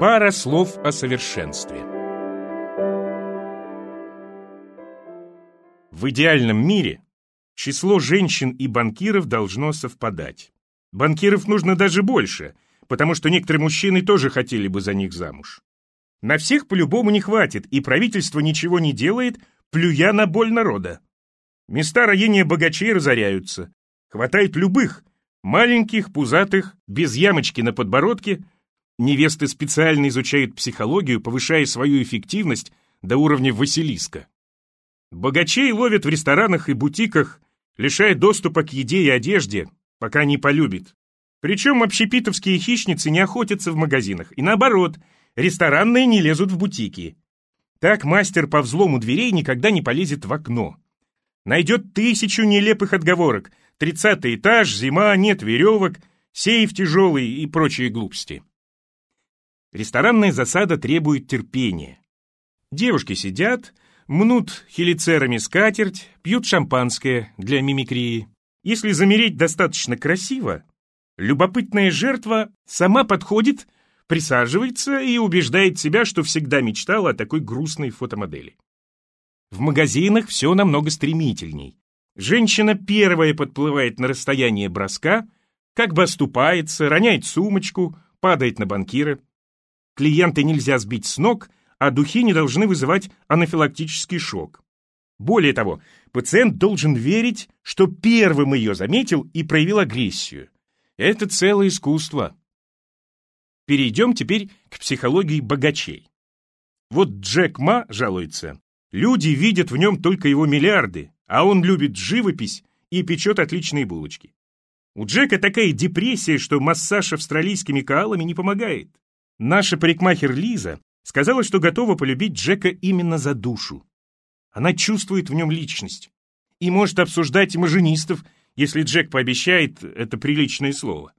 Пара слов о совершенстве. В идеальном мире число женщин и банкиров должно совпадать. Банкиров нужно даже больше, потому что некоторые мужчины тоже хотели бы за них замуж. На всех по-любому не хватит, и правительство ничего не делает, плюя на боль народа. Места роения богачей разоряются. Хватает любых, маленьких, пузатых, без ямочки на подбородке. Невесты специально изучают психологию, повышая свою эффективность до уровня Василиска. Богачей ловят в ресторанах и бутиках, лишая доступа к еде и одежде, пока не полюбит. Причем общепитовские хищницы не охотятся в магазинах, и наоборот, ресторанные не лезут в бутики. Так мастер по взлому дверей никогда не полезет в окно. Найдет тысячу нелепых отговорок. Тридцатый этаж, зима, нет веревок, сейф тяжелый и прочие глупости. Ресторанная засада требует терпения. Девушки сидят, мнут хелицерами скатерть, пьют шампанское для мимикрии. Если замереть достаточно красиво, любопытная жертва сама подходит, присаживается и убеждает себя, что всегда мечтала о такой грустной фотомодели. В магазинах все намного стремительней. Женщина первая подплывает на расстояние броска, как бы оступается, роняет сумочку, падает на банкира. Клиенты нельзя сбить с ног, а духи не должны вызывать анафилактический шок. Более того, пациент должен верить, что первым ее заметил и проявил агрессию. Это целое искусство. Перейдем теперь к психологии богачей. Вот Джек Ма жалуется. Люди видят в нем только его миллиарды, а он любит живопись и печет отличные булочки. У Джека такая депрессия, что массаж австралийскими каалами не помогает. Наша парикмахер Лиза сказала, что готова полюбить Джека именно за душу. Она чувствует в нем личность и может обсуждать имажинистов, если Джек пообещает это приличное слово.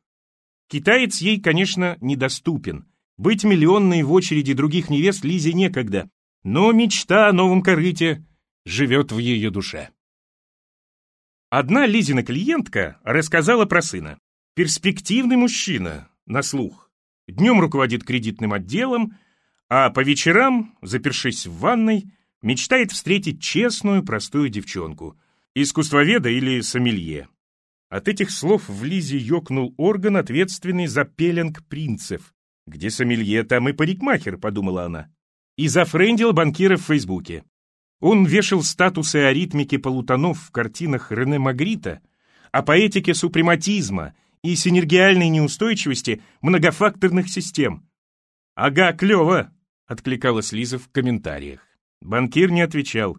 Китаец ей, конечно, недоступен. Быть миллионной в очереди других невест Лизе некогда, но мечта о новом корыте живет в ее душе. Одна Лизина клиентка рассказала про сына. Перспективный мужчина, на слух. Днем руководит кредитным отделом, а по вечерам, запершись в ванной, мечтает встретить честную, простую девчонку, искусствоведа или сомелье. От этих слов в Лизе ёкнул орган, ответственный за пеленг принцев. Где сомелье, там и парикмахер, подумала она и зафрендил банкира в Фейсбуке. Он вешал статусы аритмики полутонов в картинах Рене Магрита, о поэтике супрематизма и синергиальной неустойчивости многофакторных систем. «Ага, клево!» — откликалась Лиза в комментариях. Банкир не отвечал.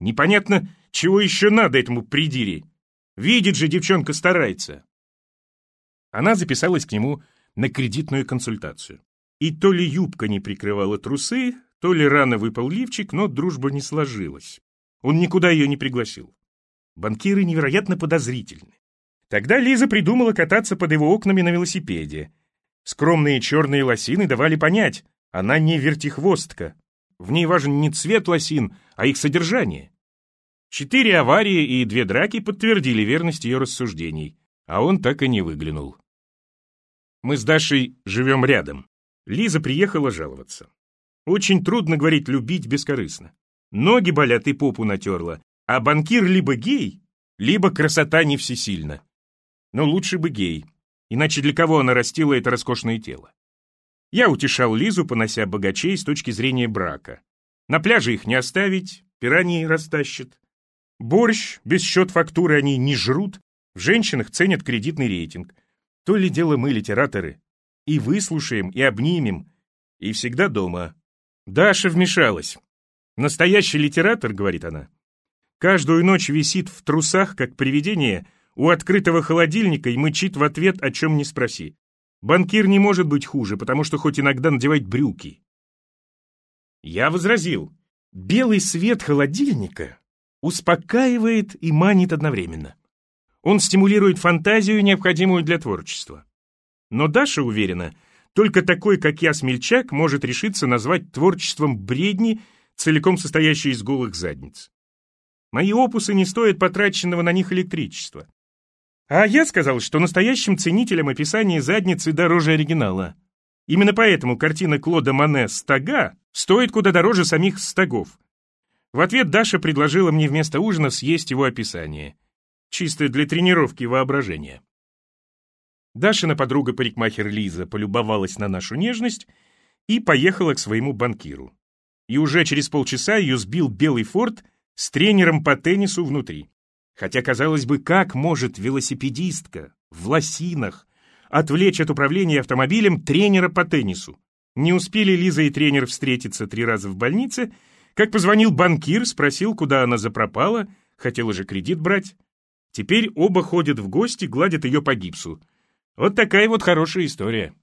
«Непонятно, чего еще надо этому придире. Видит же, девчонка старается». Она записалась к нему на кредитную консультацию. И то ли юбка не прикрывала трусы, то ли рано выпал лифчик, но дружба не сложилась. Он никуда ее не пригласил. Банкиры невероятно подозрительны. Тогда Лиза придумала кататься под его окнами на велосипеде. Скромные черные лосины давали понять, она не вертихвостка. В ней важен не цвет лосин, а их содержание. Четыре аварии и две драки подтвердили верность ее рассуждений, а он так и не выглянул. Мы с Дашей живем рядом. Лиза приехала жаловаться. Очень трудно говорить «любить» бескорыстно. Ноги болят и попу натерла, а банкир либо гей, либо красота не всесильна. Но лучше бы гей, иначе для кого она растила это роскошное тело? Я утешал Лизу, понося богачей с точки зрения брака. На пляже их не оставить, пираньи растащат. Борщ, без счет фактуры они не жрут, в женщинах ценят кредитный рейтинг. То ли дело мы, литераторы, и выслушаем, и обнимем, и всегда дома. Даша вмешалась. Настоящий литератор, говорит она, каждую ночь висит в трусах, как привидение, у открытого холодильника и мычит в ответ, о чем не спроси. Банкир не может быть хуже, потому что хоть иногда надевает брюки. Я возразил, белый свет холодильника успокаивает и манит одновременно. Он стимулирует фантазию, необходимую для творчества. Но Даша уверена, только такой, как я, смельчак, может решиться назвать творчеством бредни, целиком состоящие из голых задниц. Мои опусы не стоят потраченного на них электричества. А я сказал, что настоящим ценителям описания задницы дороже оригинала. Именно поэтому картина Клода Мане «Стога» стоит куда дороже самих стогов. В ответ Даша предложила мне вместо ужина съесть его описание. Чисто для тренировки воображения. Дашина подруга-парикмахер Лиза полюбовалась на нашу нежность и поехала к своему банкиру. И уже через полчаса ее сбил белый форт с тренером по теннису внутри. Хотя, казалось бы, как может велосипедистка в лосинах отвлечь от управления автомобилем тренера по теннису? Не успели Лиза и тренер встретиться три раза в больнице, как позвонил банкир, спросил, куда она запропала, хотела же кредит брать. Теперь оба ходят в гости, гладят ее по гипсу. Вот такая вот хорошая история.